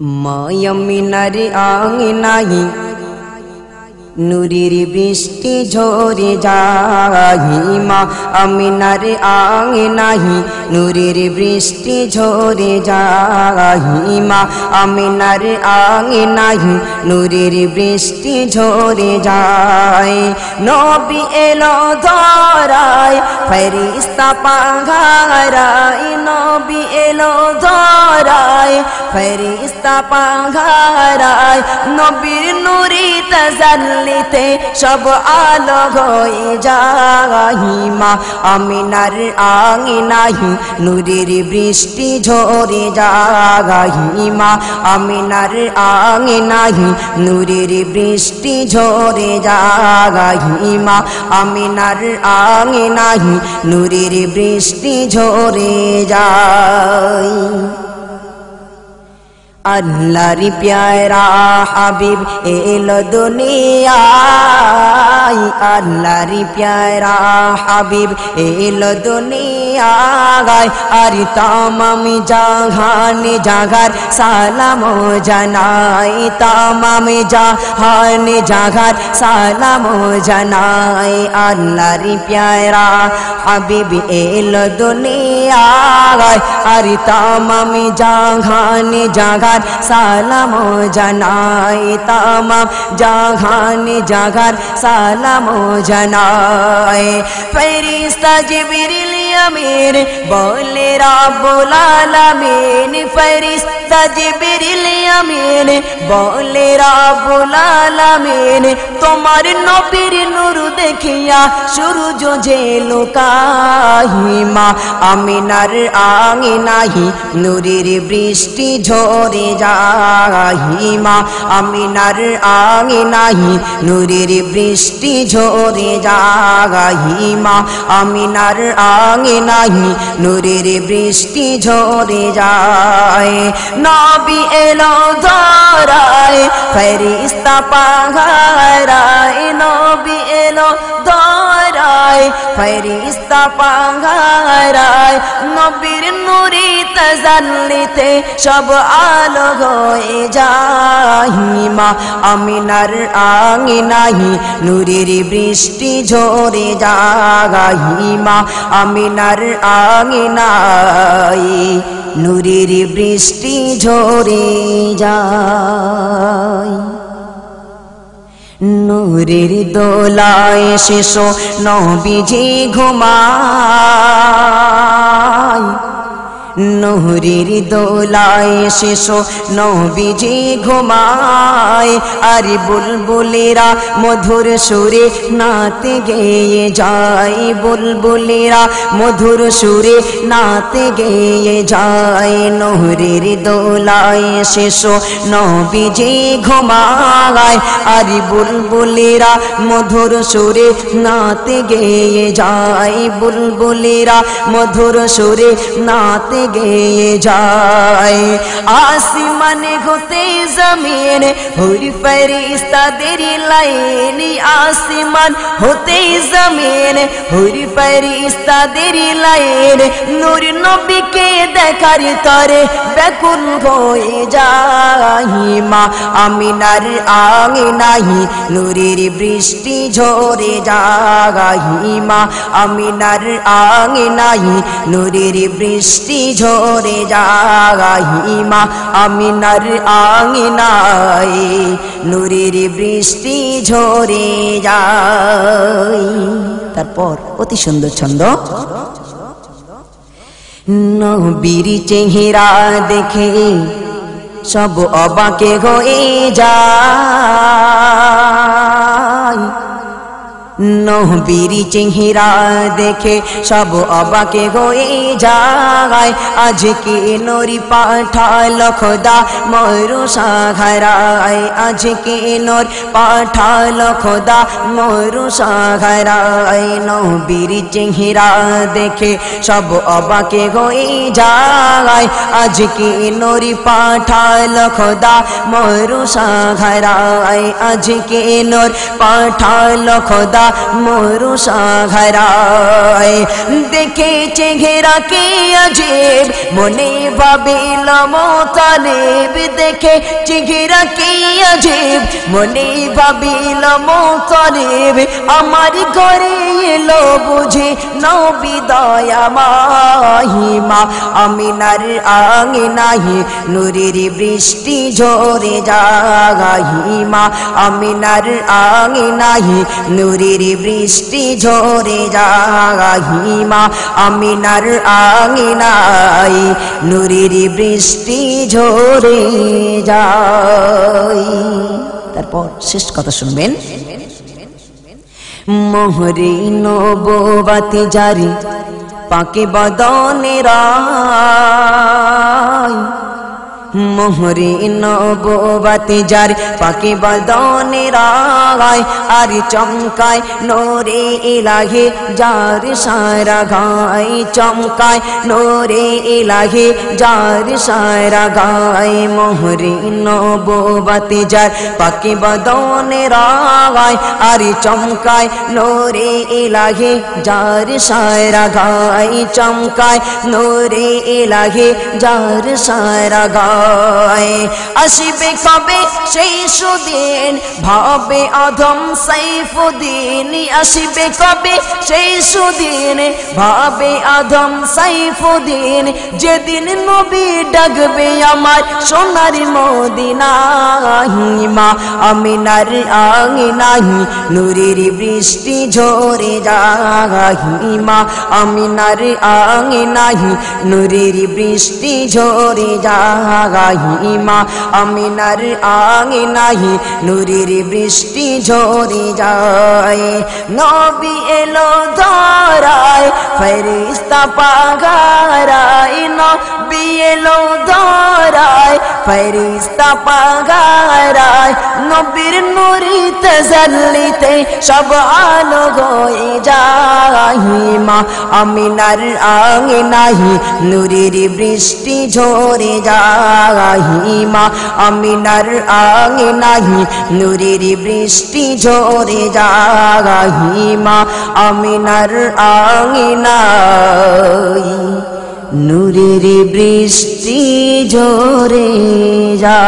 মায়ামিনার আঙিনাই নুরির বৃষ্টি ঝরে যাহি মা আমিনার আঙিনাহি নুরির বৃষ্টি ঝরে যাহি মা আমিনার আঙিনাহি নুরির বৃষ্টি ঝরে যায়। নবী এলো ধরায় ফেরিস্তা পাঘারায় নবী এলো ধরায় ফেরিস্তা পাঘারায় নবীর নুরি তাজাল্লিতে সব আলো হয়ে যাহিমা। আমিনার আঙিনাহি নুরির বৃষ্টি ঝরে যাহিমা। আমিনার আঙিনাহি নুরির বৃষ্টি ঝরে যাহিমা। আমিনার আঙিনাহি নুরির বৃষ্টি ঝরে যায়। আল্লাহর প্যারা হাবিব এলো দুনিয়ায় আল্লাহর প্যারা হাবিব এলো দুনিয়ায় আর তামামি জাহান জাগার সালাম জানাই। তামামি জাহান জাগার সালাম জানাই। আল্লাহর প্যারা হাবিব এলো দুনিয়ায় আর তামামি জাঘানি জাগার সালাম জানাই তামাম জাহান জাগার সালাম জানাই। ফেরিস্তা জিবরিল আমির, বলে ফেরিস্তা জিবরিল আমিন বলে রাব্বুল আলামিন, তোমার নবীর নূর দেখিয়া সূর্য যে লোকাহিমা, আমিনার আঙিনাহি নূরের বৃষ্টি ঝরে যাহিমা, আমিনার আঙিনাহি নূরের বৃষ্টি ঝরে যাহিমা, আমিনার আঙিনাহি নূরের বৃষ্টি ঝরে যায়। নবী এলো ধরায় ফেরিস্তা পাহারায়। নবী এলো ধরায় ফেরিস্তা পাহারায়। নবীর নুরি তাজাল্লিতে সব আলো হয়ে যাহিমা আমিনার আঙিনাহি নুরির বৃষ্টি ঝরে যাহিমা আমিনার আঙিনাই নুরির বৃষ্টি ঝরে যায় নূরের দোলায় শেষ নবীজি ঘুমায়। নহরির দোলায় শেষ নবীজি ঘুমায়। আর বুলবুলেরা মধুর সুরে নাতে গেয়ে যায়। বুলবুলেরা মধুর সুরে নাতে গেয়ে যায়। নহরির দোলায় শেষ নবীজি ঘুমায়। আর বুলবুলেরা মধুর সুরে নাতে গেয়ে যায়। বুলবুলেরা মধুর সুরে নাতে গেয়ে যায়। আসমানে হতে জমিন, হুরি ফেরিস্তাদের লাইন আসমান হতে জমিন, হুরি ফেরিস্তাদের লাইন নূর নবীকে দেখার তরে বেকুল হয়ে যাই যাহিমা আমিনার আঙিনাহি নূরের বৃষ্টি ঝরে যাহিমা আমিনার আঙিনাহি নূরের বৃষ্টি ঝরে যাহিমা আমিনার আঙিনাই নূরের বৃষ্টি ঝরে যায়। তারপর অতি সুন্দর ছন্দ। নবীর চেহারা দেখে সব অবাকে হয়ে যায়। নহবীর চেহারা দেখে সব অবাকে হয়ে যায়। আজকে নরি পাঠাল খোদা ময়ূর সাঘরায় আজকে নর পাঠাল খোদা ময়ূর সাঘরায় নহবীর চেহারা দেখে সব অবাকে হয়ে যায়। আজকে নরি পাঠাল খোদা ময়ূর সাঘরায় আজকে নর পাঠাল খোদা খোদা মরুষা ঘরায় দেখেছে ঘেরাকে আজেব মনে ভাবিল মোতালেব দেখে চেঘেরাকে আজেব মনে ভাবিল মোতালেব আমার ঘরে এলো বুঝে নবী দয়া মাহিমা আমিনার আঙে নাহি নুরির বৃষ্টি ঝরে জাগাহিমা আমিনার আঙে নাহি নুরির বৃষ্টি ঝরে জাগাহিমা আমিনার আঙে নাই নুরির বৃষ্টি ঝরে যায়। তারপর শেষ কথা শুনবেন। মোহরে নবাতি জারি পাকে বদনেরা মোহরে নবাতি যার পাকে বদনে রাগায় আর চমকায় নোরে এলাহে যার সারা গায়, চমকায় নোরে এলাহে যার সারা গায়, মোহরে নবাতি যার পাকে বদনে রাগায় আর চমকায় নোরে এলাহে যার সারা গায়, চমকায় নোরে এলাহে যার সারা গায়। আসিবে কবে? সেই সুদিন। ভাবে অধম সাইফুদ্দিন। আসিবে কবে? সেই সুদিন। ভাবে অধম সাইফুদ্দিন। যেদিন নবী ডাকবে আমার সোনার মদিনাহিমা আমিনার আঙে নাহি নুরের বৃষ্টি ঝরে যাহিমা আমিনার আঙে নাহি নুরের বৃষ্টি ঝরে যা গাহিমা আমিনার আঙে নাহি নুরির বৃষ্টি ঝরে যায়। নবী এলো ধরায় ফেরিস্তা পাগারায়। নবী এলো ধরায় ফেরিস্তা পাগারায়। নবীর নুরি তজল্লিতে সব আলো গয়ে যাহিমা আমিনার আঙে নাহি নুরির বৃষ্টি ঝরে যাহিমা, আমিনার আঙে নাহি নুরির বৃষ্টি ঝরে যাহিমা, আমিনার আঙে নাই নুরের বৃষ্টি ঝরে যা